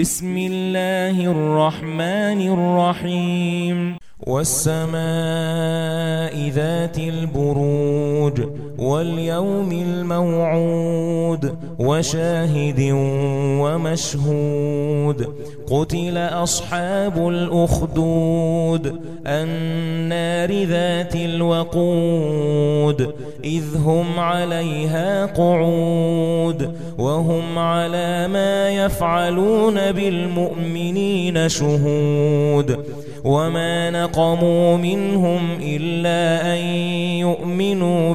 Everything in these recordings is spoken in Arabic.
بسم الله الرحمن الرحيم. والسماء ذات البروج. واليوم الموعود وشاهد ومشهود قتل أصحاب الأخدود النار ذات الوقود إذ هم عليها قعود وهم على ما يفعلون بالمؤمنين شهود وما نقموا منهم إلا أن يؤمنوا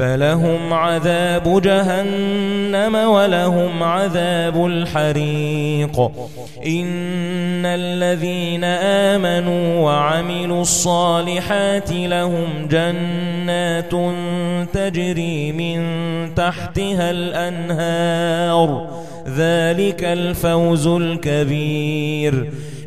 فلهم عذاب جهنم ولهم عذاب الحريق. إن الذين آمنوا وعملوا الصالحات لهم جنات تجري من تحتها الأنهار. ذلك الفوز الكبير.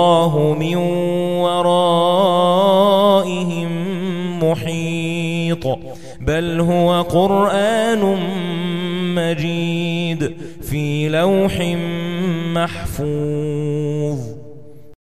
والله من ورائهم محيط. بل هو قرآن مجيد في لوح محفوظ.